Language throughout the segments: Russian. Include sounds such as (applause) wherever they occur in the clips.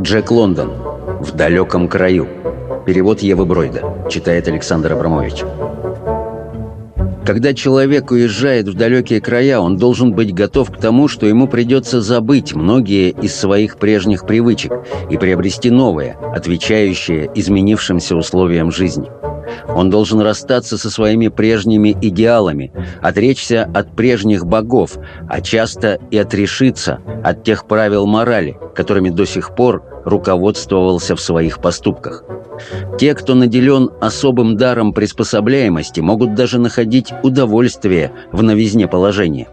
Джек Лондон. В далеком краю. Перевод Евы Бройда. Читает Александр Абрамович. Когда человек уезжает в далекие края, он должен быть готов к тому, что ему придется забыть многие из своих прежних привычек и приобрести новые, отвечающие изменившимся условиям жизни. Он должен расстаться со своими прежними идеалами, отречься от прежних богов, а часто и отрешиться от тех правил морали, которыми до сих пор руководствовался в своих поступках. Те, кто наделен особым даром приспособляемости, могут даже находить удовольствие в новизне положения.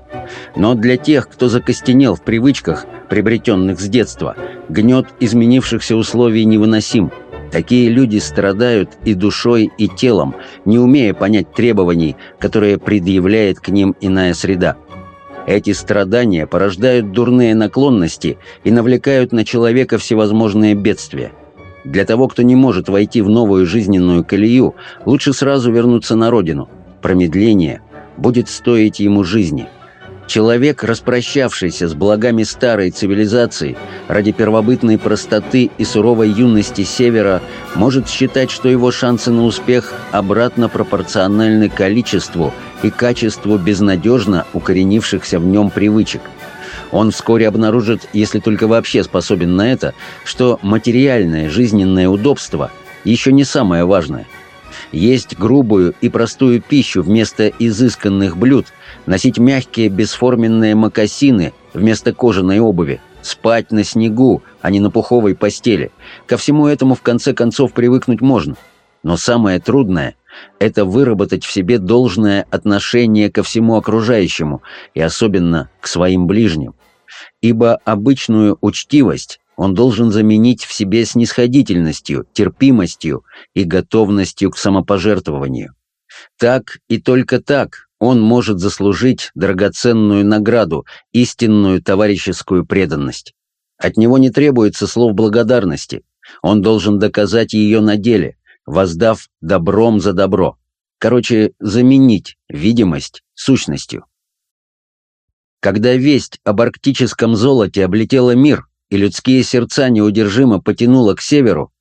Но для тех, кто закостенел в привычках, приобретенных с детства, гнет изменившихся условий невыносим – Такие люди страдают и душой, и телом, не умея понять требований, которые предъявляет к ним иная среда. Эти страдания порождают дурные наклонности и навлекают на человека всевозможные бедствия. Для того, кто не может войти в новую жизненную колею, лучше сразу вернуться на родину. Промедление будет стоить ему жизни – Человек, распрощавшийся с благами старой цивилизации ради первобытной простоты и суровой юности Севера, может считать, что его шансы на успех обратно пропорциональны количеству и качеству безнадежно укоренившихся в нем привычек. Он вскоре обнаружит, если только вообще способен на это, что материальное жизненное удобство еще не самое важное. Есть грубую и простую пищу вместо изысканных блюд – носить мягкие бесформенные мокасины вместо кожаной обуви, спать на снегу, а не на пуховой постели. Ко всему этому в конце концов привыкнуть можно. Но самое трудное – это выработать в себе должное отношение ко всему окружающему и особенно к своим ближним. Ибо обычную учтивость он должен заменить в себе снисходительностью, терпимостью и готовностью к самопожертвованию. Так и только так он может заслужить драгоценную награду, истинную товарищескую преданность. От него не требуется слов благодарности. Он должен доказать ее на деле, воздав добром за добро. Короче, заменить видимость сущностью. Когда весть об арктическом золоте облетела мир, и людские сердца неудержимо потянуло к северу,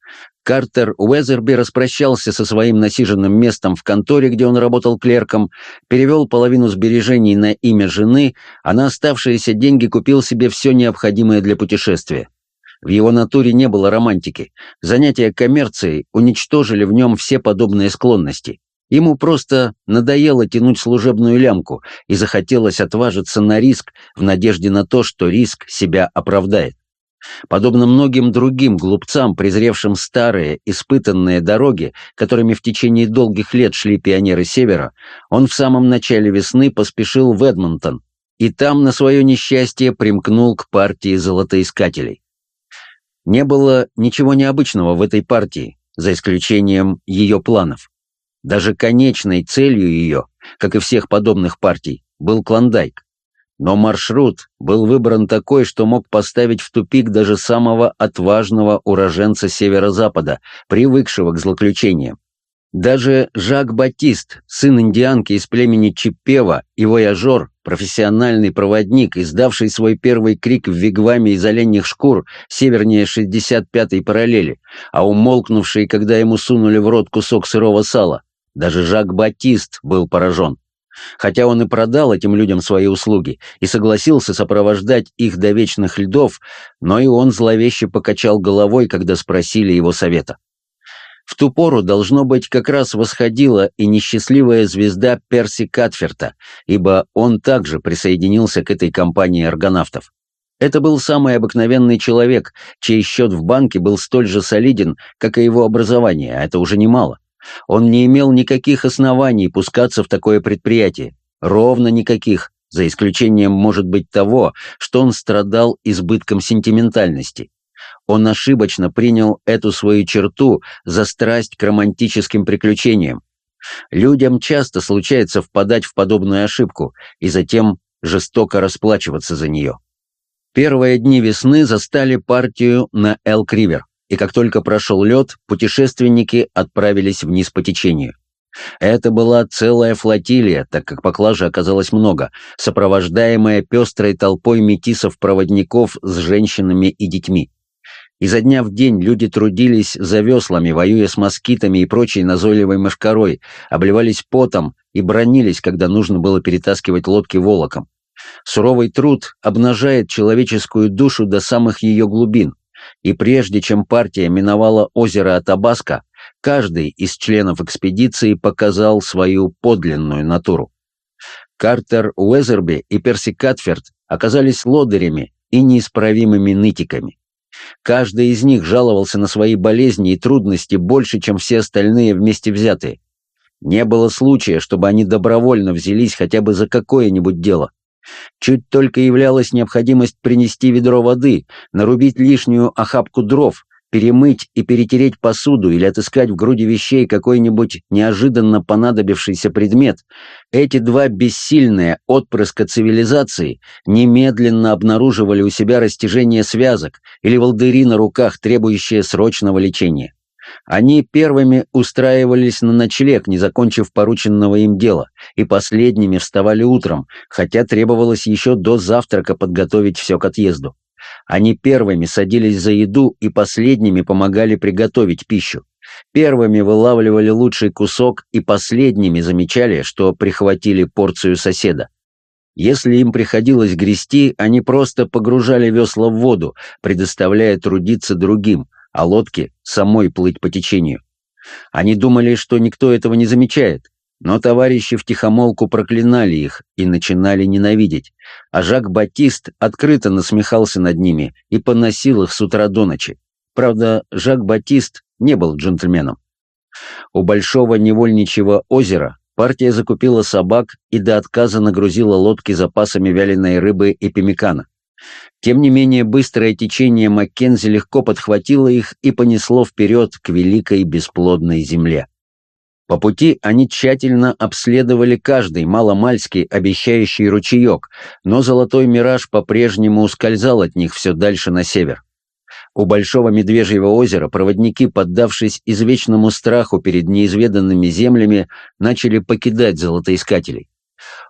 Картер Уэзерби распрощался со своим насиженным местом в конторе, где он работал клерком, перевел половину сбережений на имя жены, а на оставшиеся деньги купил себе все необходимое для путешествия. В его натуре не было романтики. Занятия коммерцией уничтожили в нем все подобные склонности. Ему просто надоело тянуть служебную лямку и захотелось отважиться на риск в надежде на то, что риск себя оправдает. Подобно многим другим глупцам, презревшим старые, испытанные дороги, которыми в течение долгих лет шли пионеры Севера, он в самом начале весны поспешил в Эдмонтон и там, на свое несчастье, примкнул к партии золотоискателей. Не было ничего необычного в этой партии, за исключением ее планов. Даже конечной целью ее, как и всех подобных партий, был Клондайк. Но маршрут был выбран такой, что мог поставить в тупик даже самого отважного уроженца Северо-Запада, привыкшего к злоключениям. Даже Жак Батист, сын индианки из племени Чиппева и вояжер, профессиональный проводник, издавший свой первый крик в вигваме из оленьих шкур севернее 65-й параллели, а умолкнувший, когда ему сунули в рот кусок сырого сала, даже Жак Батист был поражен. Хотя он и продал этим людям свои услуги и согласился сопровождать их до вечных льдов, но и он зловеще покачал головой, когда спросили его совета. В ту пору, должно быть, как раз восходила и несчастливая звезда Перси Катферта, ибо он также присоединился к этой компании аргонавтов. Это был самый обыкновенный человек, чей счет в банке был столь же солиден, как и его образование, а это уже немало. Он не имел никаких оснований пускаться в такое предприятие. Ровно никаких, за исключением, может быть, того, что он страдал избытком сентиментальности. Он ошибочно принял эту свою черту за страсть к романтическим приключениям. Людям часто случается впадать в подобную ошибку и затем жестоко расплачиваться за нее. Первые дни весны застали партию на Элк-Ривер и как только прошел лед, путешественники отправились вниз по течению. Это была целая флотилия, так как поклажи оказалось много, сопровождаемая пестрой толпой метисов-проводников с женщинами и детьми. Изо дня в день люди трудились за веслами, воюя с москитами и прочей назойливой мошкарой, обливались потом и бронились, когда нужно было перетаскивать лодки волоком. Суровый труд обнажает человеческую душу до самых ее глубин, и прежде чем партия миновала озеро Атабаска, каждый из членов экспедиции показал свою подлинную натуру. Картер Уэзерби и Перси Катферд оказались лодырями и неисправимыми нытиками. Каждый из них жаловался на свои болезни и трудности больше, чем все остальные вместе взятые. Не было случая, чтобы они добровольно взялись хотя бы за какое-нибудь дело. Чуть только являлась необходимость принести ведро воды, нарубить лишнюю охапку дров, перемыть и перетереть посуду или отыскать в груди вещей какой-нибудь неожиданно понадобившийся предмет, эти два бессильные отпрыска цивилизации немедленно обнаруживали у себя растяжение связок или волдыри на руках, требующие срочного лечения. Они первыми устраивались на ночлег, не закончив порученного им дела, и последними вставали утром, хотя требовалось еще до завтрака подготовить все к отъезду. Они первыми садились за еду и последними помогали приготовить пищу. Первыми вылавливали лучший кусок и последними замечали, что прихватили порцию соседа. Если им приходилось грести, они просто погружали весла в воду, предоставляя трудиться другим, а лодке самой плыть по течению. Они думали, что никто этого не замечает, но товарищи втихомолку проклинали их и начинали ненавидеть, а Жак-Батист открыто насмехался над ними и поносил их с утра до ночи. Правда, Жак-Батист не был джентльменом. У Большого Невольничьего озера партия закупила собак и до отказа нагрузила лодки запасами вяленой рыбы и пемикана. Тем не менее, быстрое течение Маккензи легко подхватило их и понесло вперед к великой бесплодной земле. По пути они тщательно обследовали каждый маломальский обещающий ручеек, но золотой мираж по-прежнему ускользал от них все дальше на север. У Большого Медвежьего озера проводники, поддавшись извечному страху перед неизведанными землями, начали покидать золотоискателей.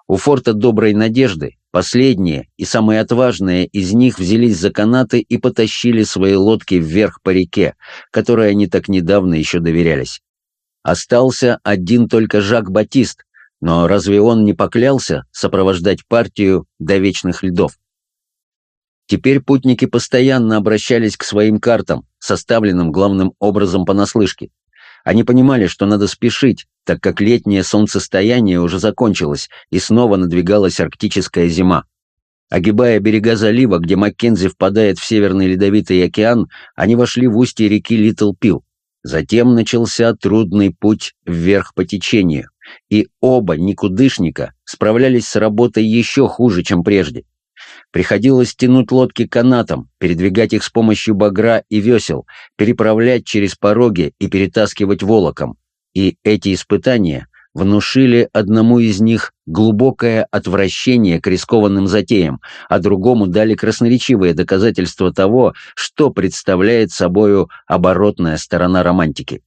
У форта Доброй Надежды последние и самые отважные из них взялись за канаты и потащили свои лодки вверх по реке, которой они так недавно еще доверялись. Остался один только Жак Батист, но разве он не поклялся сопровождать партию до вечных льдов? Теперь путники постоянно обращались к своим картам, составленным главным образом понаслышке. Они понимали, что надо спешить, так как летнее солнцестояние уже закончилось, и снова надвигалась арктическая зима. Огибая берега залива, где Маккензи впадает в Северный Ледовитый океан, они вошли в устье реки Литл Пил. Затем начался трудный путь вверх по течению, и оба никудышника справлялись с работой еще хуже, чем прежде. Приходилось тянуть лодки канатом, передвигать их с помощью багра и весел, переправлять через пороги и перетаскивать волоком. И эти испытания внушили одному из них глубокое отвращение к рискованным затеям, а другому дали красноречивые доказательства того, что представляет собою оборотная сторона романтики.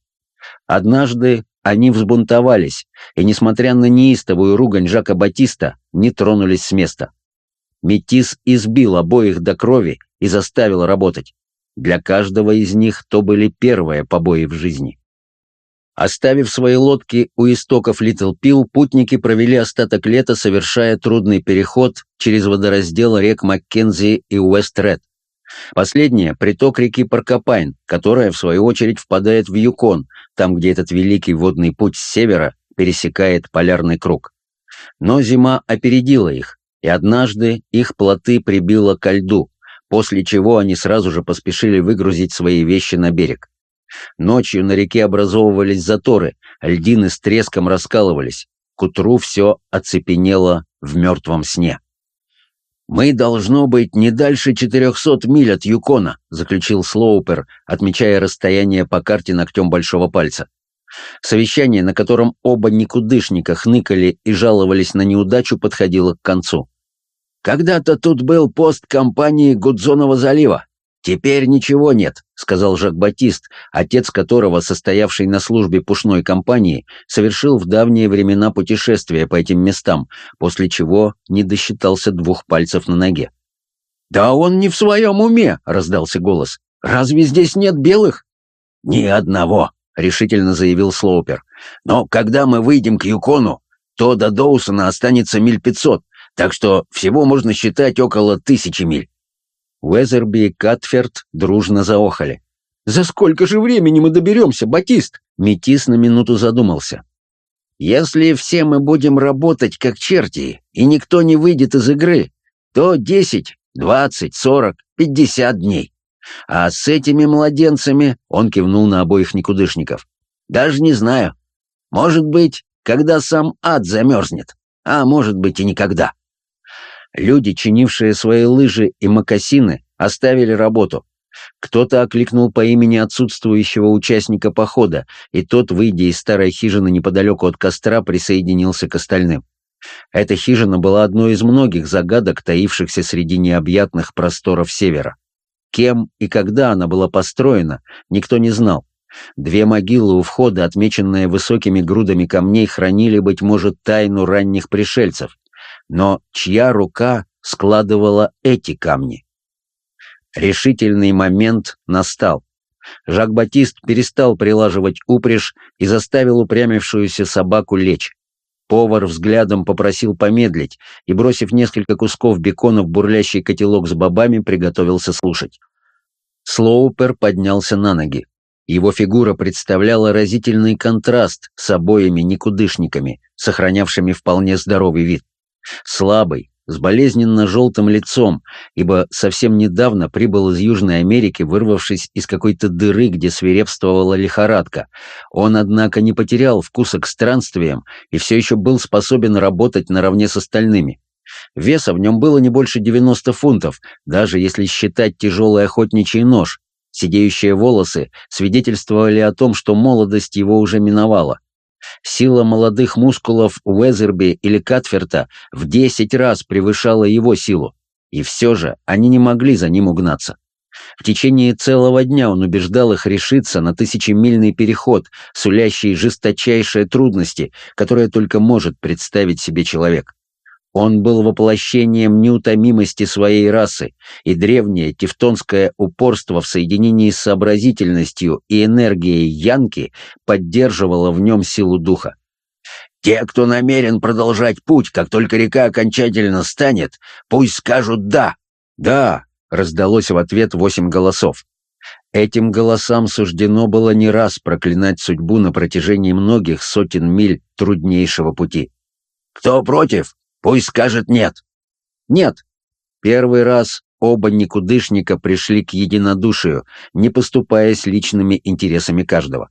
Однажды они взбунтовались, и, несмотря на неистовую ругань Жака Батиста, не тронулись с места. Метис избил обоих до крови и заставил работать. Для каждого из них то были первые побои в жизни. Оставив свои лодки у истоков Литл Пил, путники провели остаток лета, совершая трудный переход через водораздел рек Маккензи и Уэст-Ред. Последняя – приток реки Паркопайн, которая, в свою очередь, впадает в Юкон, там, где этот великий водный путь с севера пересекает полярный круг. Но зима опередила их, и однажды их плоты прибило ко льду, после чего они сразу же поспешили выгрузить свои вещи на берег. Ночью на реке образовывались заторы, льдины с треском раскалывались. К утру все оцепенело в мертвом сне. «Мы, должно быть, не дальше четырехсот миль от Юкона», заключил Слоупер, отмечая расстояние по карте ногтем большого пальца. Совещание, на котором оба никудышника хныкали и жаловались на неудачу, подходило к концу. «Когда-то тут был пост компании Гудзонова залива. «Теперь ничего нет», — сказал Жак-Батист, отец которого, состоявший на службе пушной компании, совершил в давние времена путешествия по этим местам, после чего не досчитался двух пальцев на ноге. «Да он не в своем уме!» — раздался голос. Разве здесь нет белых?» «Ни одного», — решительно заявил Слоупер. «Но когда мы выйдем к Юкону, то до Доусона останется миль пятьсот, так что всего можно считать около тысячи миль». Уэзерби и Катферт дружно заохали. «За сколько же времени мы доберемся, Батист?» Метис на минуту задумался. «Если все мы будем работать как черти, и никто не выйдет из игры, то десять, двадцать, сорок, пятьдесят дней. А с этими младенцами, он кивнул на обоих никудышников, даже не знаю. Может быть, когда сам ад замерзнет, а может быть и никогда. Люди, чинившие свои лыжи и мокасины, оставили работу. Кто-то окликнул по имени отсутствующего участника похода, и тот, выйдя из старой хижины неподалеку от костра, присоединился к остальным. Эта хижина была одной из многих загадок, таившихся среди необъятных просторов севера. Кем и когда она была построена, никто не знал. Две могилы у входа, отмеченные высокими грудами камней, хранили, быть может, тайну ранних пришельцев. Но чья рука складывала эти камни? Решительный момент настал. Жак-Батист перестал прилаживать упряжь и заставил упрямившуюся собаку лечь. Повар взглядом попросил помедлить и, бросив несколько кусков бекона в бурлящий котелок с бобами, приготовился слушать. Слоупер поднялся на ноги. Его фигура представляла разительный контраст с обоими никудышниками, сохранявшими вполне здоровый вид. Слабый, с болезненно-желтым лицом, ибо совсем недавно прибыл из Южной Америки, вырвавшись из какой-то дыры, где свирепствовала лихорадка. Он, однако, не потерял вкуса к странствиям и все еще был способен работать наравне с остальными. Веса в нем было не больше 90 фунтов, даже если считать тяжелый охотничий нож. Сидеющие волосы свидетельствовали о том, что молодость его уже миновала. Сила молодых мускулов Уэзерби или Катферта в десять раз превышала его силу, и все же они не могли за ним угнаться. В течение целого дня он убеждал их решиться на тысячемильный переход, сулящий жесточайшие трудности, которые только может представить себе человек. Он был воплощением неутомимости своей расы, и древнее тевтонское упорство в соединении с сообразительностью и энергией Янки поддерживало в нем силу духа. «Те, кто намерен продолжать путь, как только река окончательно станет, пусть скажут «да». «Да», — раздалось в ответ восемь голосов. Этим голосам суждено было не раз проклинать судьбу на протяжении многих сотен миль труднейшего пути. «Кто против?» Пусть скажет «нет». «Нет». Первый раз оба никудышника пришли к единодушию, не поступаясь личными интересами каждого.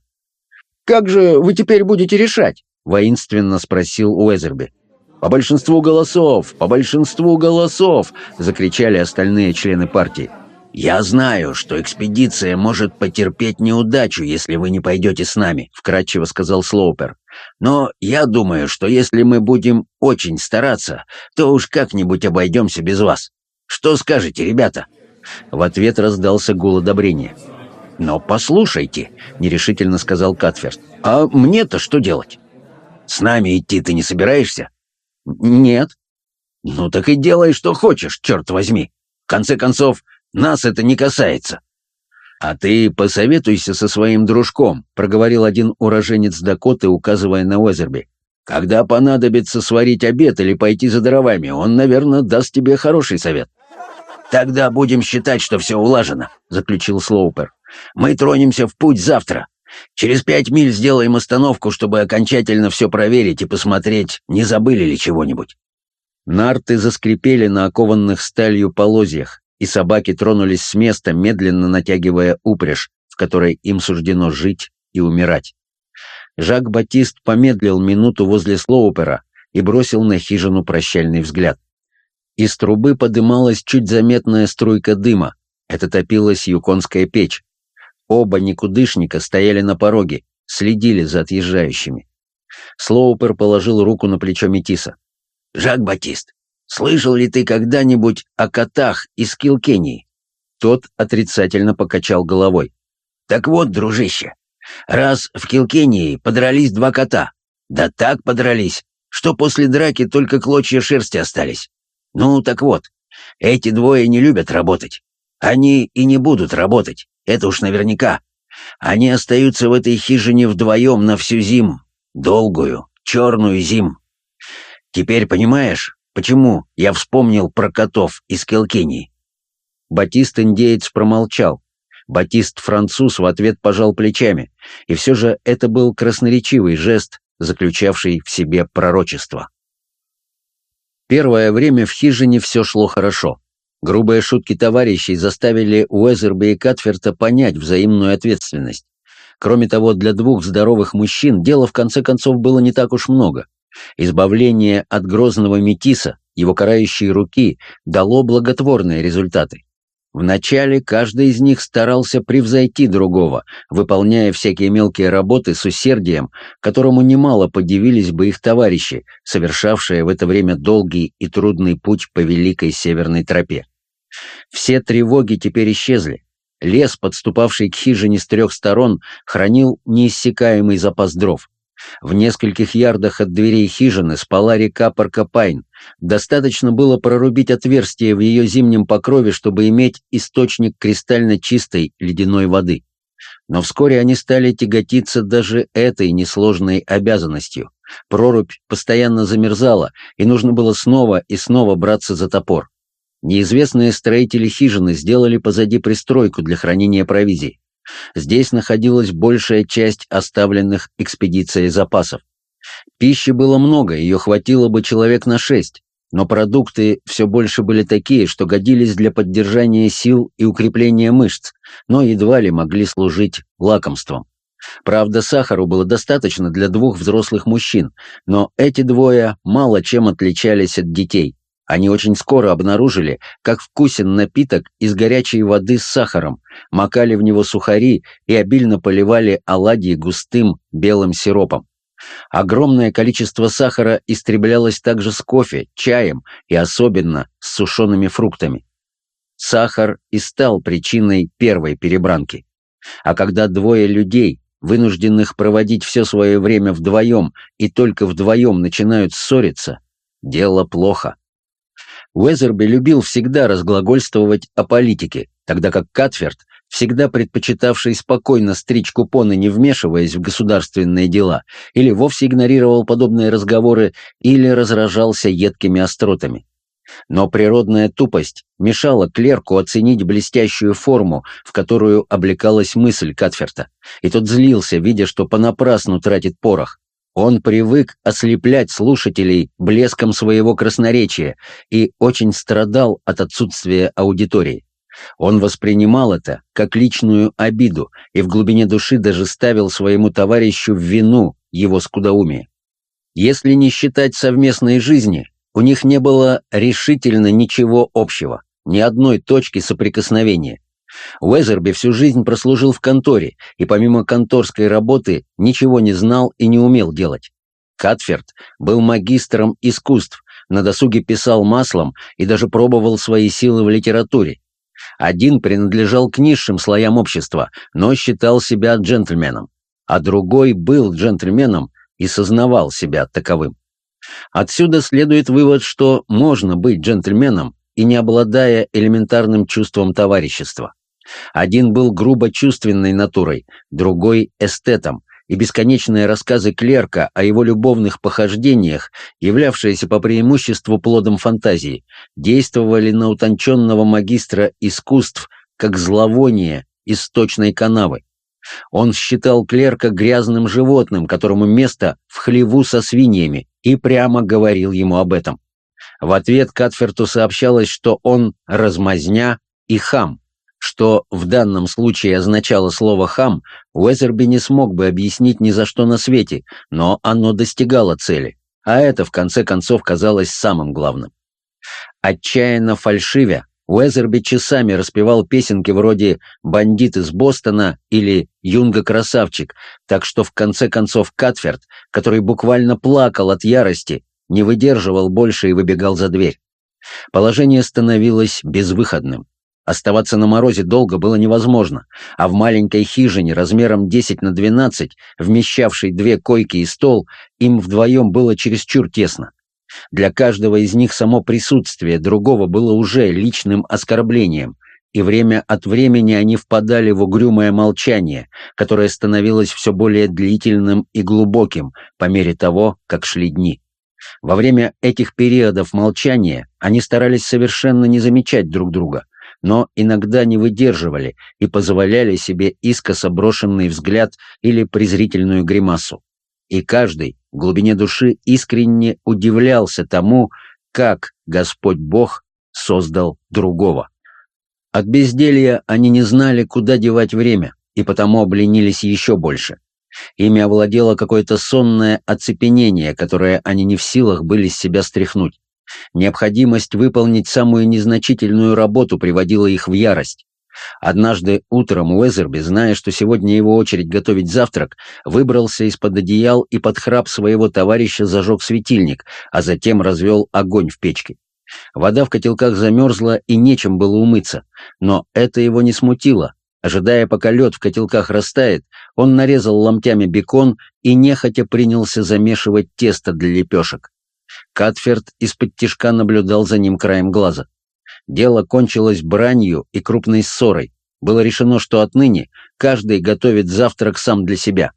«Как же вы теперь будете решать?» — воинственно спросил Уэзерби. «По большинству голосов! По большинству голосов!» — закричали остальные члены партии. «Я знаю, что экспедиция может потерпеть неудачу, если вы не пойдете с нами», — вкратчиво сказал Слоупер. «Но я думаю, что если мы будем очень стараться, то уж как-нибудь обойдемся без вас. Что скажете, ребята?» В ответ раздался гул одобрения. «Но послушайте», — нерешительно сказал Катферст, — «а мне-то что делать?» «С нами идти ты не собираешься?» «Нет». «Ну так и делай, что хочешь, черт возьми. В конце концов, нас это не касается». «А ты посоветуйся со своим дружком», — проговорил один уроженец Дакоты, указывая на Уэзерби. «Когда понадобится сварить обед или пойти за дровами, он, наверное, даст тебе хороший совет». «Тогда будем считать, что все улажено», — заключил Слоупер. «Мы тронемся в путь завтра. Через пять миль сделаем остановку, чтобы окончательно все проверить и посмотреть, не забыли ли чего-нибудь». Нарты заскрипели на окованных сталью полозьях, и собаки тронулись с места, медленно натягивая упряжь, в которой им суждено жить и умирать. Жак-Батист помедлил минуту возле Слоупера и бросил на хижину прощальный взгляд. Из трубы подымалась чуть заметная струйка дыма. Это топилась юконская печь. Оба никудышника стояли на пороге, следили за отъезжающими. Слоупер положил руку на плечо Метиса. «Жак-Батист, Слышал ли ты когда-нибудь о котах из Килкении?» Тот отрицательно покачал головой. «Так вот, дружище, раз в Килкении подрались два кота, да так подрались, что после драки только клочья шерсти остались. Ну, так вот, эти двое не любят работать. Они и не будут работать, это уж наверняка. Они остаются в этой хижине вдвоем на всю зиму. Долгую, черную зиму. Теперь понимаешь, почему я вспомнил про котов из Келкинии?» Батист-индеец промолчал. Батист-француз в ответ пожал плечами, и все же это был красноречивый жест, заключавший в себе пророчество. Первое время в хижине все шло хорошо. Грубые шутки товарищей заставили Уэзерби и Катферта понять взаимную ответственность. Кроме того, для двух здоровых мужчин дела в конце концов было не так уж много. Избавление от грозного метиса, его карающей руки, дало благотворные результаты. Вначале каждый из них старался превзойти другого, выполняя всякие мелкие работы с усердием, которому немало подивились бы их товарищи, совершавшие в это время долгий и трудный путь по Великой Северной тропе. Все тревоги теперь исчезли. Лес, подступавший к хижине с трех сторон, хранил неиссякаемый запас дров. В нескольких ярдах от дверей хижины спала река Паркопайн. Достаточно было прорубить отверстие в ее зимнем покрове, чтобы иметь источник кристально чистой ледяной воды. Но вскоре они стали тяготиться даже этой несложной обязанностью. Прорубь постоянно замерзала, и нужно было снова и снова браться за топор. Неизвестные строители хижины сделали позади пристройку для хранения провизии. Здесь находилась большая часть оставленных экспедицией запасов. Пищи было много, ее хватило бы человек на шесть, но продукты все больше были такие, что годились для поддержания сил и укрепления мышц, но едва ли могли служить лакомством. Правда, сахару было достаточно для двух взрослых мужчин, но эти двое мало чем отличались от детей. Они очень скоро обнаружили, как вкусен напиток из горячей воды с сахаром, макали в него сухари и обильно поливали оладьи густым белым сиропом. Огромное количество сахара истреблялось также с кофе, чаем и особенно с сушеными фруктами. Сахар и стал причиной первой перебранки. А когда двое людей, вынужденных проводить все свое время вдвоем и только вдвоем начинают ссориться, дело плохо. Уэзерби любил всегда разглагольствовать о политике, тогда как Катферт, всегда предпочитавший спокойно стричь купоны, не вмешиваясь в государственные дела, или вовсе игнорировал подобные разговоры, или разражался едкими остротами. Но природная тупость мешала клерку оценить блестящую форму, в которую облекалась мысль Катферта, и тот злился, видя, что понапрасну тратит порох. Он привык ослеплять слушателей блеском своего красноречия и очень страдал от отсутствия аудитории. Он воспринимал это как личную обиду и в глубине души даже ставил своему товарищу в вину его скудоумие. Если не считать совместной жизни, у них не было решительно ничего общего, ни одной точки соприкосновения. Уэзерби всю жизнь прослужил в конторе и помимо конторской работы ничего не знал и не умел делать. Катферт был магистром искусств, на досуге писал маслом и даже пробовал свои силы в литературе. Один принадлежал к низшим слоям общества, но считал себя джентльменом, а другой был джентльменом и сознавал себя таковым. Отсюда следует вывод, что можно быть джентльменом и не обладая элементарным чувством товарищества. Один был грубо чувственной натурой, другой — эстетом, и бесконечные рассказы клерка о его любовных похождениях, являвшиеся по преимуществу плодом фантазии, действовали на утонченного магистра искусств как зловоние из сточной канавы. Он считал клерка грязным животным, которому место в хлеву со свиньями, и прямо говорил ему об этом. В ответ Катферту сообщалось, что он размазня и хам что в данном случае означало слово «хам», Уэзерби не смог бы объяснить ни за что на свете, но оно достигало цели, а это, в конце концов, казалось самым главным. Отчаянно фальшивя, Уэзерби часами распевал песенки вроде «Бандит из Бостона» или «Юнга-красавчик», так что в конце концов Катферт, который буквально плакал от ярости, не выдерживал больше и выбегал за дверь. Положение становилось безвыходным. Оставаться на морозе долго было невозможно, а в маленькой хижине размером 10 на 12, вмещавшей две койки и стол, им вдвоем было чересчур тесно. Для каждого из них само присутствие другого было уже личным оскорблением, и время от времени они впадали в угрюмое молчание, которое становилось все более длительным и глубоким по мере того, как шли дни. Во время этих периодов молчания они старались совершенно не замечать друг друга, но иногда не выдерживали и позволяли себе искоса брошенный взгляд или презрительную гримасу. И каждый в глубине души искренне удивлялся тому, как Господь Бог создал другого. От безделья они не знали, куда девать время, и потому обленились еще больше. Ими овладело какое-то сонное оцепенение, которое они не в силах были с себя стряхнуть. Необходимость выполнить самую незначительную работу приводила их в ярость. Однажды утром Уэзерби, зная, что сегодня его очередь готовить завтрак, выбрался из-под одеял и под храп своего товарища зажег светильник, а затем развел огонь в печке. Вода в котелках замерзла и нечем было умыться, но это его не смутило. Ожидая, пока лед в котелках растает, он нарезал ломтями бекон и нехотя принялся замешивать тесто для лепешек. Катферд из-под тишка наблюдал за ним краем глаза. Дело кончилось бранью и крупной ссорой. Было решено, что отныне каждый готовит завтрак сам для себя.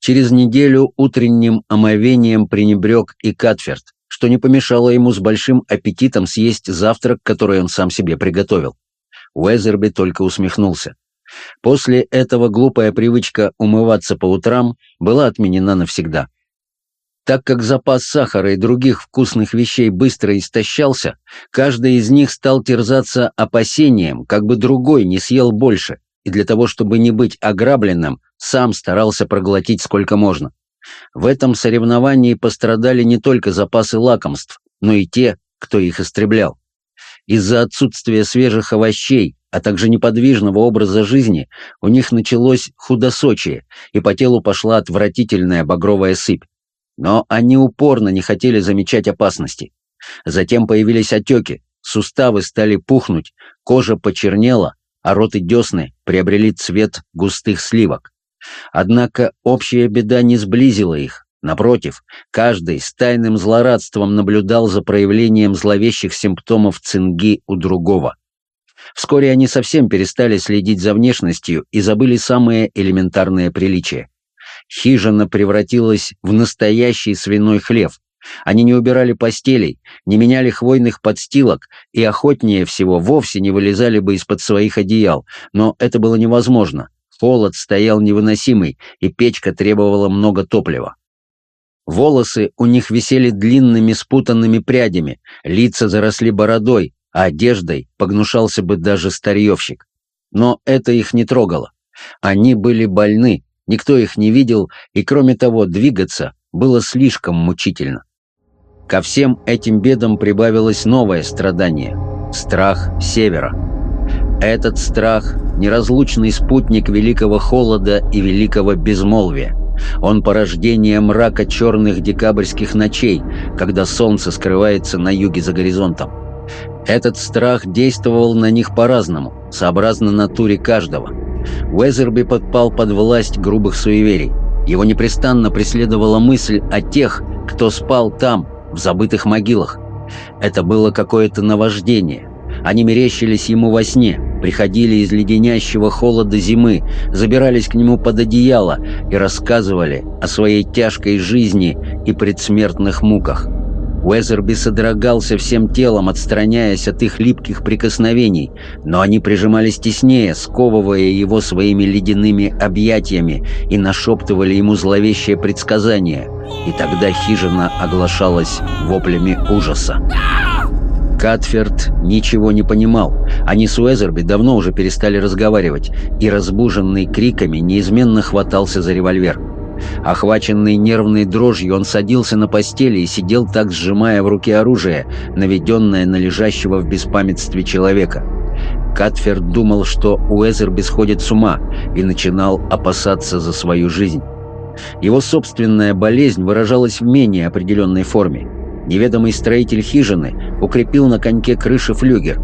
Через неделю утренним омовением пренебрег и Катферд, что не помешало ему с большим аппетитом съесть завтрак, который он сам себе приготовил. Уэзерби только усмехнулся. После этого глупая привычка умываться по утрам была отменена навсегда. Так как запас сахара и других вкусных вещей быстро истощался, каждый из них стал терзаться опасением, как бы другой не съел больше, и для того, чтобы не быть ограбленным, сам старался проглотить сколько можно. В этом соревновании пострадали не только запасы лакомств, но и те, кто их истреблял. Из-за отсутствия свежих овощей, а также неподвижного образа жизни, у них началось худосочие, и по телу пошла отвратительная багровая сыпь. Но они упорно не хотели замечать опасности. Затем появились отеки, суставы стали пухнуть, кожа почернела, а рот и десны приобрели цвет густых сливок. Однако общая беда не сблизила их. Напротив, каждый с тайным злорадством наблюдал за проявлением зловещих симптомов цинги у другого. Вскоре они совсем перестали следить за внешностью и забыли самые элементарные приличия. Хижина превратилась в настоящий свиной хлев. Они не убирали постелей, не меняли хвойных подстилок и охотнее всего вовсе не вылезали бы из-под своих одеял, но это было невозможно. Холод стоял невыносимый, и печка требовала много топлива. Волосы у них висели длинными спутанными прядями, лица заросли бородой, а одеждой погнушался бы даже старьевщик. Но это их не трогало. Они были больны, Никто их не видел, и кроме того, двигаться было слишком мучительно. Ко всем этим бедам прибавилось новое страдание – страх севера. Этот страх – неразлучный спутник великого холода и великого безмолвия. Он порождение мрака черных декабрьских ночей, когда солнце скрывается на юге за горизонтом. Этот страх действовал на них по-разному, сообразно натуре каждого – Уэзерби подпал под власть грубых суеверий. Его непрестанно преследовала мысль о тех, кто спал там, в забытых могилах. Это было какое-то наваждение. Они мерещились ему во сне, приходили из леденящего холода зимы, забирались к нему под одеяло и рассказывали о своей тяжкой жизни и предсмертных муках. Уэзерби содрогался всем телом, отстраняясь от их липких прикосновений, но они прижимались теснее, сковывая его своими ледяными объятиями и нашептывали ему зловещее предсказание, и тогда хижина оглашалась воплями ужаса. Катферд ничего не понимал. Они с Уэзерби давно уже перестали разговаривать, и, разбуженный криками, неизменно хватался за револьвер. Охваченный нервной дрожью, он садился на постели и сидел так, сжимая в руке оружие, наведенное на лежащего в беспамятстве человека. Катферд думал, что Уэзерби сходит с ума, и начинал опасаться за свою жизнь. Его собственная болезнь выражалась в менее определенной форме. Неведомый строитель хижины укрепил на коньке крыши флюгер.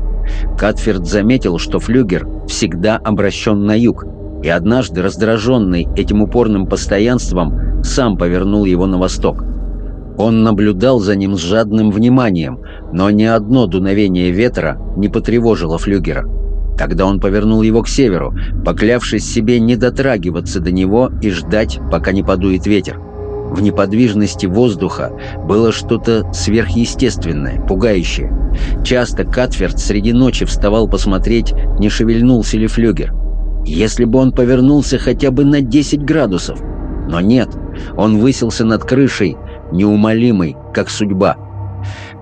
Катферд заметил, что флюгер всегда обращен на юг, и однажды, раздраженный этим упорным постоянством, сам повернул его на восток. Он наблюдал за ним с жадным вниманием, но ни одно дуновение ветра не потревожило флюгера. Тогда он повернул его к северу, поклявшись себе не дотрагиваться до него и ждать, пока не подует ветер. В неподвижности воздуха было что-то сверхъестественное, пугающее. Часто Катферт среди ночи вставал посмотреть, не шевельнулся ли флюгер. Если бы он повернулся хотя бы на 10 градусов. Но нет, он высился над крышей, неумолимый, как судьба.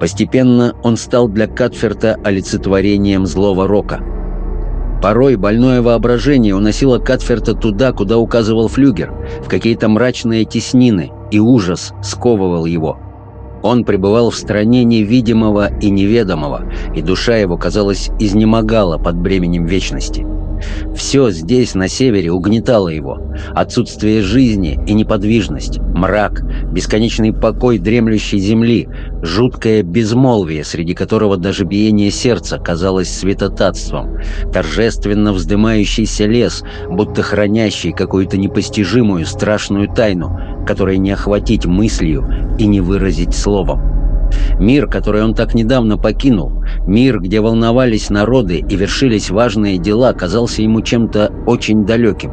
Постепенно он стал для Катферта олицетворением злого рока — Порой больное воображение уносило Катферта туда, куда указывал флюгер, в какие-то мрачные теснины, и ужас сковывал его. Он пребывал в стране невидимого и неведомого, и душа его, казалось, изнемогала под бременем вечности. Все здесь, на севере, угнетало его. Отсутствие жизни и неподвижность, мрак, бесконечный покой дремлющей земли, жуткое безмолвие, среди которого даже биение сердца казалось святотатством, торжественно вздымающийся лес, будто хранящий какую-то непостижимую страшную тайну, которой не охватить мыслью и не выразить словом. Мир, который он так недавно покинул, мир, где волновались народы и вершились важные дела, казался ему чем-то очень далеким.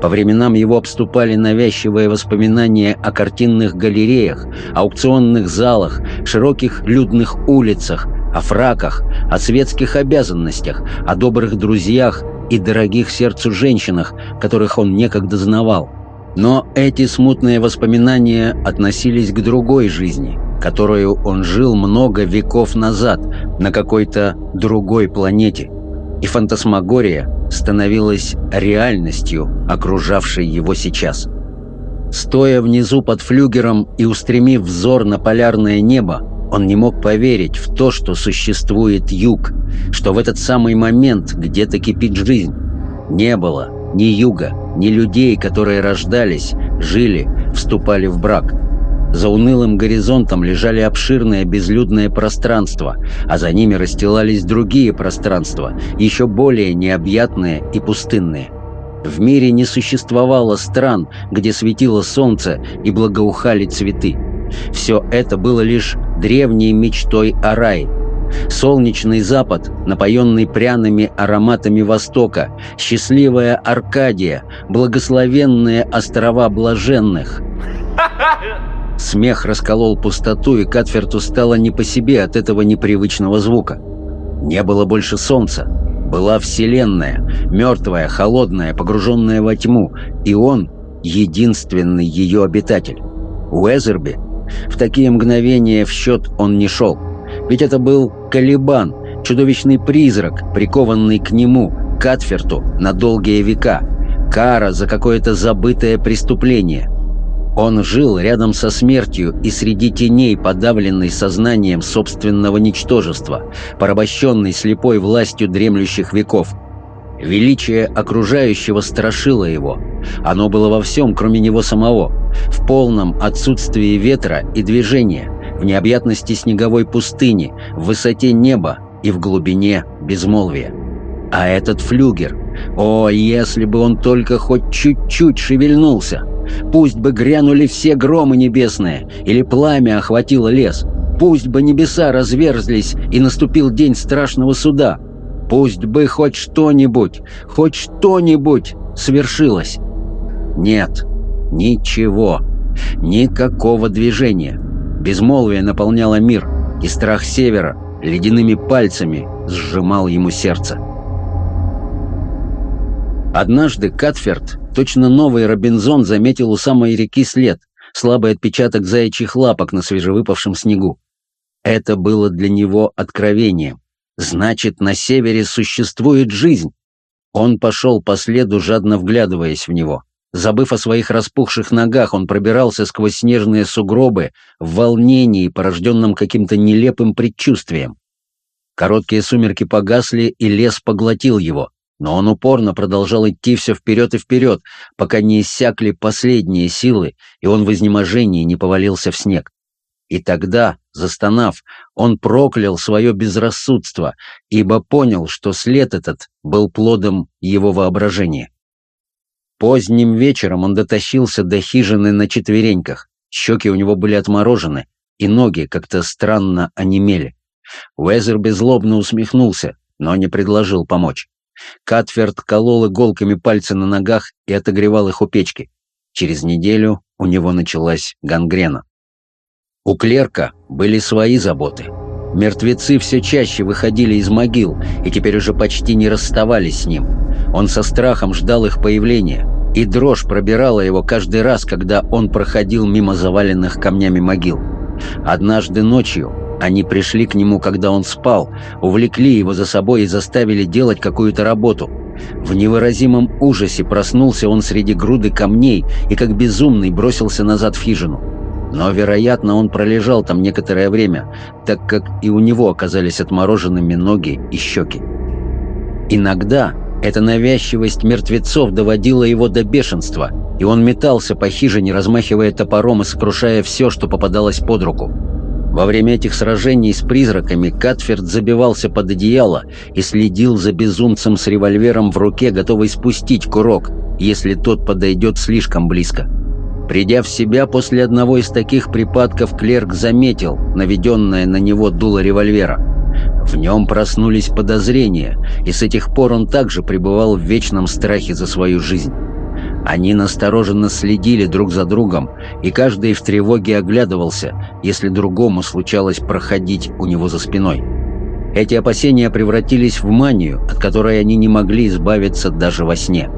По временам его обступали навязчивые воспоминания о картинных галереях, аукционных залах, широких людных улицах, о фраках, о светских обязанностях, о добрых друзьях и дорогих сердцу женщинах, которых он некогда знавал. Но эти смутные воспоминания относились к другой жизни, которую он жил много веков назад на какой-то другой планете, и фантасмагория становилась реальностью, окружавшей его сейчас. Стоя внизу под флюгером и устремив взор на полярное небо, он не мог поверить в то, что существует юг, что в этот самый момент где-то кипит жизнь. Не было ни юга, ни людей, которые рождались, жили, вступали в брак – за унылым горизонтом лежали обширные безлюдные пространства, а за ними расстилались другие пространства, еще более необъятные и пустынные. В мире не существовало стран, где светило солнце и благоухали цветы. Все это было лишь древней мечтой о рае. Солнечный запад, напоенный пряными ароматами Востока, счастливая Аркадия, благословенные острова блаженных. (laughs) Смех расколол пустоту, и Катферту стало не по себе от этого непривычного звука. Не было больше солнца. Была Вселенная, мертвая, холодная, погруженная во тьму, и он — единственный ее обитатель. Уэзерби? В такие мгновения в счет он не шел. Ведь это был Калибан, чудовищный призрак, прикованный к нему, Катферту, на долгие века. Кара за какое-то забытое преступление — он жил рядом со смертью и среди теней, подавленный сознанием собственного ничтожества, порабощенный слепой властью дремлющих веков. Величие окружающего страшило его. Оно было во всем, кроме него самого. В полном отсутствии ветра и движения, в необъятности снеговой пустыни, в высоте неба и в глубине безмолвия. А этот флюгер... О, если бы он только хоть чуть-чуть шевельнулся! Пусть бы грянули все громы небесные, или пламя охватило лес. Пусть бы небеса разверзлись, и наступил день страшного суда. Пусть бы хоть что-нибудь, хоть что-нибудь свершилось. Нет, ничего, никакого движения. Безмолвие наполняло мир, и страх севера ледяными пальцами сжимал ему сердце. Однажды Катферт Точно новый Робинзон заметил у самой реки след, слабый отпечаток заячьих лапок на свежевыпавшем снегу. Это было для него откровением. Значит, на севере существует жизнь. Он пошел по следу, жадно вглядываясь в него. Забыв о своих распухших ногах, он пробирался сквозь снежные сугробы в волнении, порожденном каким-то нелепым предчувствием. Короткие сумерки погасли, и лес поглотил его. Но он упорно продолжал идти все вперед и вперед, пока не иссякли последние силы, и он в изнеможении не повалился в снег. И тогда, застонав, он проклял свое безрассудство, ибо понял, что след этот был плодом его воображения. Поздним вечером он дотащился до хижины на четвереньках. Щеки у него были отморожены, и ноги как-то странно онемели. Уэзер беззлобно усмехнулся, но не предложил помочь. Катферд колол иголками пальцы на ногах и отогревал их у печки. Через неделю у него началась гангрена. У клерка были свои заботы. Мертвецы все чаще выходили из могил и теперь уже почти не расставались с ним. Он со страхом ждал их появления, и дрожь пробирала его каждый раз, когда он проходил мимо заваленных камнями могил. Однажды ночью они пришли к нему, когда он спал, увлекли его за собой и заставили делать какую-то работу. В невыразимом ужасе проснулся он среди груды камней и как безумный бросился назад в хижину. Но, вероятно, он пролежал там некоторое время, так как и у него оказались отмороженными ноги и щеки. Иногда эта навязчивость мертвецов доводила его до бешенства, и он метался по хижине, размахивая топором и сокрушая все, что попадалось под руку. Во время этих сражений с призраками Катферд забивался под одеяло и следил за безумцем с револьвером в руке, готовый спустить курок, если тот подойдет слишком близко. Придя в себя после одного из таких припадков, клерк заметил наведенное на него дуло револьвера. В нем проснулись подозрения, и с этих пор он также пребывал в вечном страхе за свою жизнь. Они настороженно следили друг за другом, и каждый в тревоге оглядывался, если другому случалось проходить у него за спиной. Эти опасения превратились в манию, от которой они не могли избавиться даже во сне.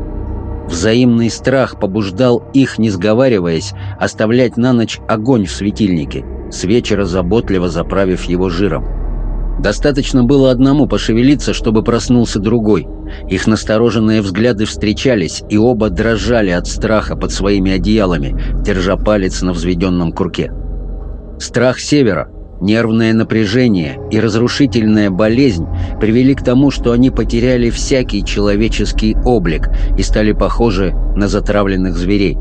Взаимный страх побуждал их, не сговариваясь, оставлять на ночь огонь в светильнике, с вечера заботливо заправив его жиром. Достаточно было одному пошевелиться, чтобы проснулся другой. Их настороженные взгляды встречались, и оба дрожали от страха под своими одеялами, держа палец на взведенном курке. Страх севера, нервное напряжение и разрушительная болезнь привели к тому, что они потеряли всякий человеческий облик и стали похожи на затравленных зверей.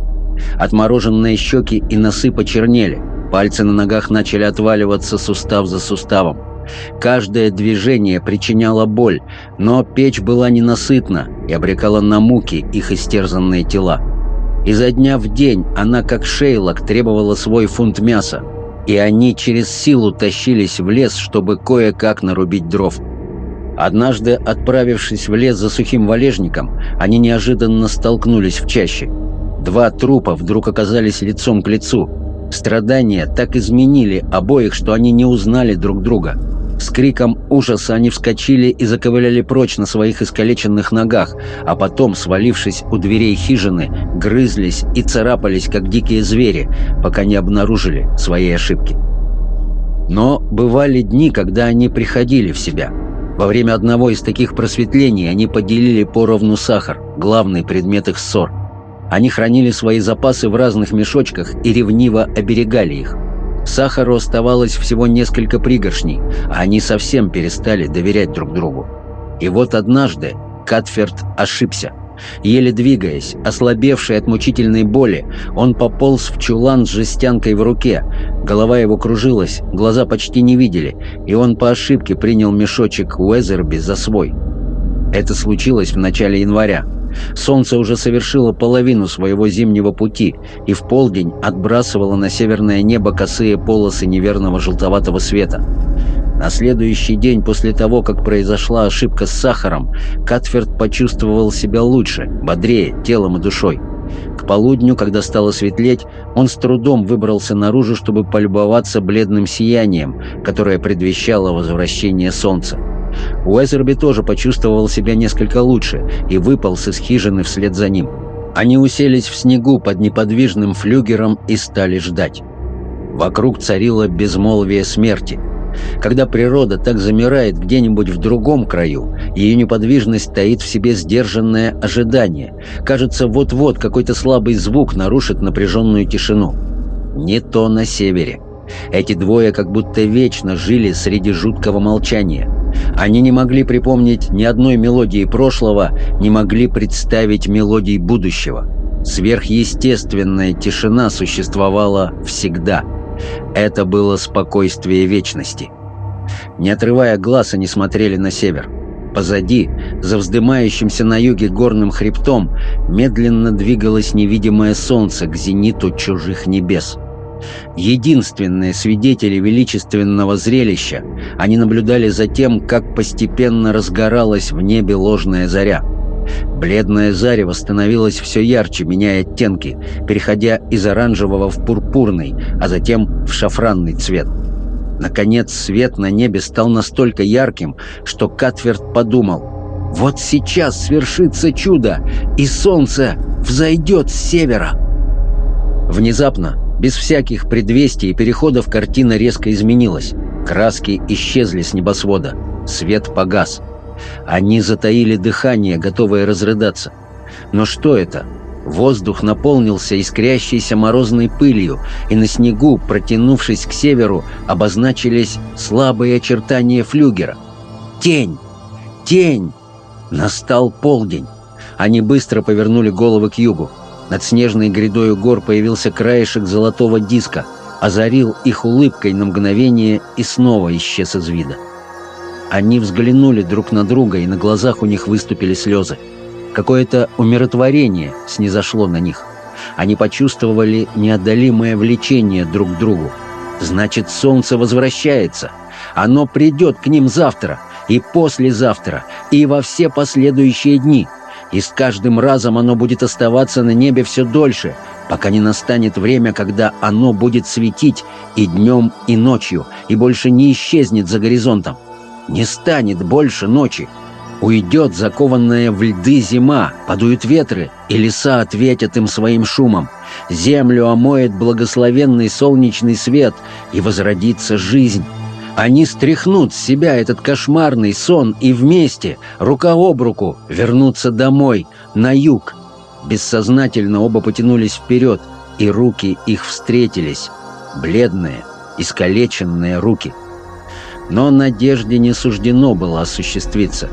Отмороженные щеки и носы почернели, пальцы на ногах начали отваливаться сустав за суставом. Каждое движение причиняло боль, но печь была ненасытна и обрекала на муки их истерзанные тела. Изо дня в день она, как шейлок, требовала свой фунт мяса, и они через силу тащились в лес, чтобы кое-как нарубить дров. Однажды, отправившись в лес за сухим валежником, они неожиданно столкнулись в чаще. Два трупа вдруг оказались лицом к лицу. Страдания так изменили обоих, что они не узнали друг друга. С криком ужаса они вскочили и заковыляли прочь на своих искалеченных ногах, а потом, свалившись у дверей хижины, грызлись и царапались, как дикие звери, пока не обнаружили свои ошибки. Но бывали дни, когда они приходили в себя. Во время одного из таких просветлений они поделили поровну сахар, главный предмет их ссор. Они хранили свои запасы в разных мешочках и ревниво оберегали их. Сахару оставалось всего несколько пригоршней, а они совсем перестали доверять друг другу. И вот однажды Катферд ошибся. Еле двигаясь, ослабевший от мучительной боли, он пополз в чулан с жестянкой в руке. Голова его кружилась, глаза почти не видели, и он по ошибке принял мешочек Уэзерби за свой. Это случилось в начале января. Солнце уже совершило половину своего зимнего пути и в полдень отбрасывало на северное небо косые полосы неверного желтоватого света. На следующий день после того, как произошла ошибка с сахаром, Катферд почувствовал себя лучше, бодрее, телом и душой. К полудню, когда стало светлеть, он с трудом выбрался наружу, чтобы полюбоваться бледным сиянием, которое предвещало возвращение солнца. Уэзерби тоже почувствовал себя несколько лучше и выполз из хижины вслед за ним. Они уселись в снегу под неподвижным флюгером и стали ждать. Вокруг царило безмолвие смерти. Когда природа так замирает где-нибудь в другом краю, ее неподвижность таит в себе сдержанное ожидание. Кажется, вот-вот какой-то слабый звук нарушит напряженную тишину. Не то на севере. Эти двое как будто вечно жили среди жуткого молчания. Они не могли припомнить ни одной мелодии прошлого, не могли представить мелодий будущего. Сверхъестественная тишина существовала всегда. Это было спокойствие вечности. Не отрывая глаз, они смотрели на север. Позади, за вздымающимся на юге горным хребтом, медленно двигалось невидимое солнце к зениту чужих небес. Единственные свидетели величественного зрелища, они наблюдали за тем, как постепенно разгоралась в небе ложная заря. Бледное зарево становилось все ярче, меняя оттенки, переходя из оранжевого в пурпурный, а затем в шафранный цвет. Наконец свет на небе стал настолько ярким, что Катверт подумал, «Вот сейчас свершится чудо, и солнце взойдет с севера!» Внезапно, без всяких предвестий и переходов, картина резко изменилась. Краски исчезли с небосвода, свет погас. Они затаили дыхание, готовые разрыдаться. Но что это? Воздух наполнился искрящейся морозной пылью, и на снегу, протянувшись к северу, обозначились слабые очертания флюгера. Тень! Тень! Настал полдень. Они быстро повернули головы к югу. Над снежной грядою гор появился краешек золотого диска, озарил их улыбкой на мгновение и снова исчез из вида. Они взглянули друг на друга, и на глазах у них выступили слезы. Какое-то умиротворение снизошло на них. Они почувствовали неодолимое влечение друг к другу. Значит, солнце возвращается. Оно придет к ним завтра, и послезавтра, и во все последующие дни. И с каждым разом оно будет оставаться на небе все дольше, пока не настанет время, когда оно будет светить и днем, и ночью, и больше не исчезнет за горизонтом. Не станет больше ночи. Уйдет закованная в льды зима, подуют ветры, и леса ответят им своим шумом. Землю омоет благословенный солнечный свет, и возродится жизнь. Они стряхнут с себя этот кошмарный сон и вместе, рука об руку, вернутся домой, на юг. Бессознательно оба потянулись вперед, и руки их встретились. Бледные, искалеченные руки. Но надежде не суждено было осуществиться.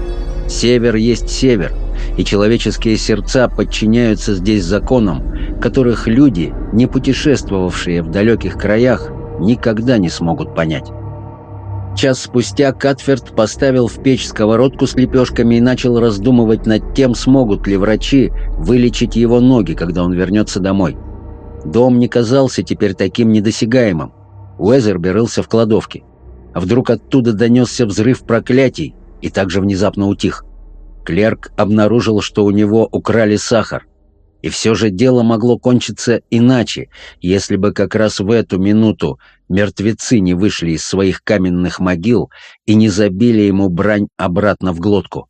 Север есть север, и человеческие сердца подчиняются здесь законам, которых люди, не путешествовавшие в далеких краях, никогда не смогут понять. Час спустя Катферт поставил в печь сковородку с лепешками и начал раздумывать над тем, смогут ли врачи вылечить его ноги, когда он вернется домой. Дом не казался теперь таким недосягаемым. Уэзерби рылся в кладовке. А вдруг оттуда донесся взрыв проклятий, и также внезапно утих. Клерк обнаружил, что у него украли сахар. И все же дело могло кончиться иначе, если бы как раз в эту минуту мертвецы не вышли из своих каменных могил и не забили ему брань обратно в глотку.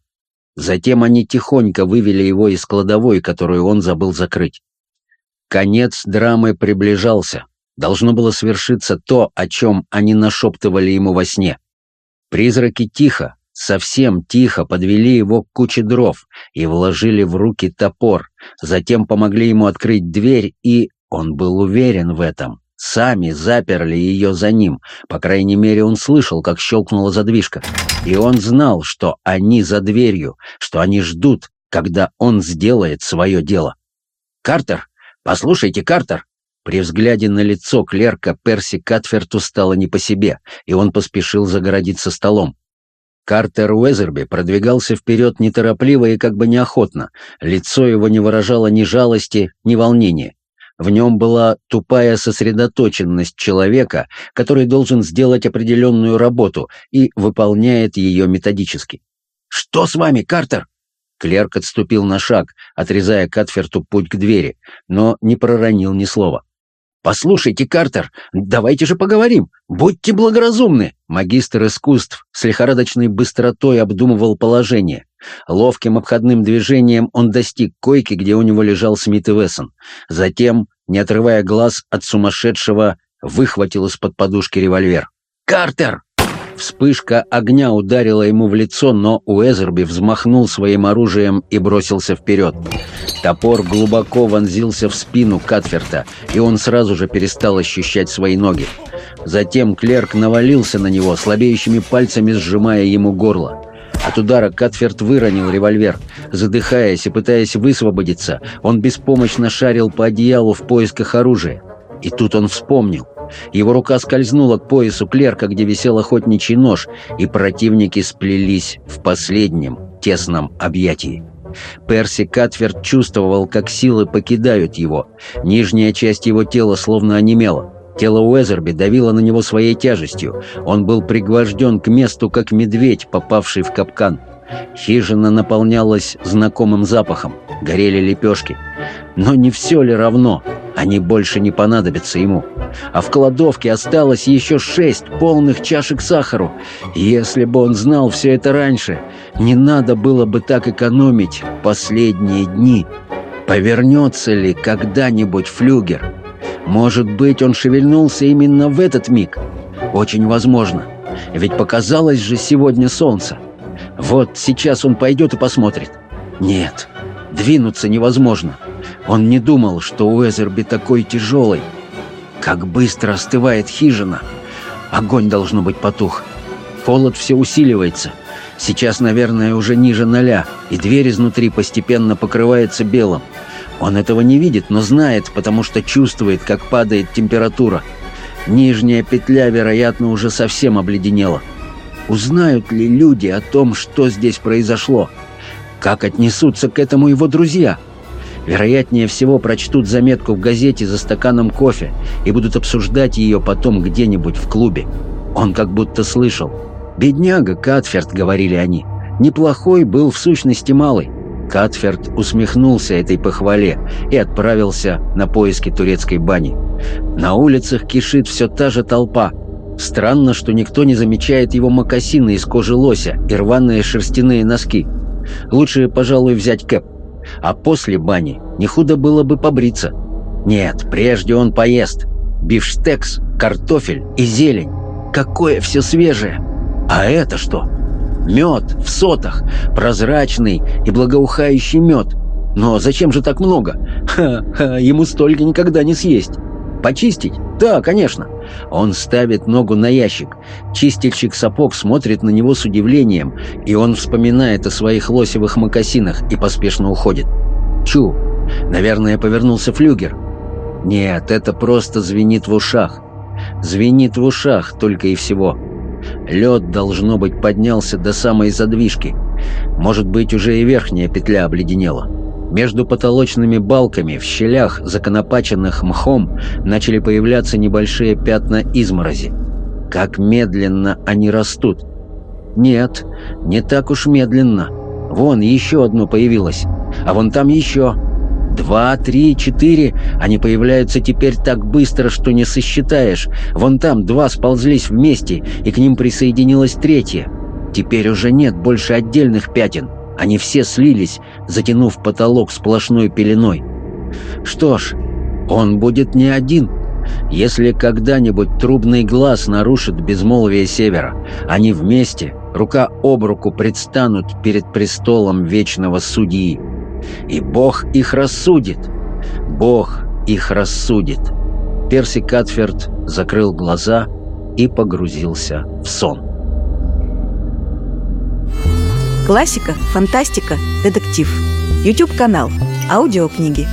Затем они тихонько вывели его из кладовой, которую он забыл закрыть. Конец драмы приближался. Должно было свершиться то, о чем они нашептывали ему во сне. Призраки тихо, совсем тихо подвели его к куче дров и вложили в руки топор, затем помогли ему открыть дверь, и он был уверен в этом. Сами заперли ее за ним, по крайней мере он слышал, как щелкнула задвижка, и он знал, что они за дверью, что они ждут, когда он сделает свое дело. «Картер! Послушайте, Картер!» При взгляде на лицо клерка Перси Катферту стало не по себе, и он поспешил загородиться столом. Картер Уэзерби продвигался вперед неторопливо и как бы неохотно. Лицо его не выражало ни жалости, ни волнения. В нем была тупая сосредоточенность человека, который должен сделать определенную работу и выполняет ее методически. «Что с вами, Картер?» Клерк отступил на шаг, отрезая Катферту путь к двери, но не проронил ни слова. «Послушайте, Картер, давайте же поговорим. Будьте благоразумны!» Магистр искусств с лихорадочной быстротой обдумывал положение. Ловким обходным движением он достиг койки, где у него лежал Смит и Вессон. Затем, не отрывая глаз от сумасшедшего, выхватил из-под подушки револьвер. «Картер!» Вспышка огня ударила ему в лицо, но Уэзерби взмахнул своим оружием и бросился вперед. Топор глубоко вонзился в спину Катферта, и он сразу же перестал ощущать свои ноги. Затем клерк навалился на него, слабеющими пальцами сжимая ему горло. От удара Катферт выронил револьвер. Задыхаясь и пытаясь высвободиться, он беспомощно шарил по одеялу в поисках оружия. И тут он вспомнил. Его рука скользнула к поясу клерка, где висел охотничий нож, и противники сплелись в последнем тесном объятии. Перси Катверт чувствовал, как силы покидают его. Нижняя часть его тела словно онемела. Тело Уэзерби давило на него своей тяжестью. Он был пригвожден к месту, как медведь, попавший в капкан. Хижина наполнялась знакомым запахом. Горели лепешки. Но не все ли равно? Они больше не понадобятся ему. А в кладовке осталось еще шесть полных чашек сахару. Если бы он знал все это раньше, не надо было бы так экономить последние дни. Повернется ли когда-нибудь флюгер? Может быть, он шевельнулся именно в этот миг? Очень возможно. Ведь показалось же сегодня солнце. Вот сейчас он пойдет и посмотрит. Нет, двинуться невозможно. Он не думал, что Уэзерби такой тяжелый. Как быстро остывает хижина. Огонь, должно быть, потух. Холод все усиливается. Сейчас, наверное, уже ниже ноля, и дверь изнутри постепенно покрывается белым. Он этого не видит, но знает, потому что чувствует, как падает температура. Нижняя петля, вероятно, уже совсем обледенела. Узнают ли люди о том, что здесь произошло? Как отнесутся к этому его друзья? Вероятнее всего прочтут заметку в газете за стаканом кофе и будут обсуждать ее потом где-нибудь в клубе. Он как будто слышал. «Бедняга Катферт», — говорили они. «Неплохой был в сущности малый». Катферт усмехнулся этой похвале и отправился на поиски турецкой бани. На улицах кишит все та же толпа. Странно, что никто не замечает его мокасины из кожи лося и рваные шерстяные носки. Лучше, пожалуй, взять кэп. А после бани не худо было бы побриться. Нет, прежде он поест. Бифштекс, картофель и зелень. Какое все свежее! А это что? Мед в сотах, прозрачный и благоухающий мед. Но зачем же так много? Ха-ха, ему столько никогда не съесть. Почистить? Да, конечно. Он ставит ногу на ящик. Чистильщик сапог смотрит на него с удивлением, и он вспоминает о своих лосевых мокасинах и поспешно уходит. Чу! Наверное, повернулся флюгер. Нет, это просто звенит в ушах. Звенит в ушах только и всего. Лед, должно быть, поднялся до самой задвижки. Может быть, уже и верхняя петля обледенела. Между потолочными балками в щелях, законопаченных мхом, начали появляться небольшие пятна изморози. Как медленно они растут. Нет, не так уж медленно. Вон еще одно появилось. А вон там еще. Два, три, четыре. Они появляются теперь так быстро, что не сосчитаешь. Вон там два сползлись вместе, и к ним присоединилось третье. Теперь уже нет больше отдельных пятен. Они все слились, затянув потолок сплошной пеленой. Что ж, он будет не один. Если когда-нибудь трубный глаз нарушит безмолвие севера, они вместе, рука об руку, предстанут перед престолом вечного судьи. И Бог их рассудит. Бог их рассудит. Перси Катферд закрыл глаза и погрузился в сон. Классика, фантастика, детектив. YouTube канал. Аудиокниги.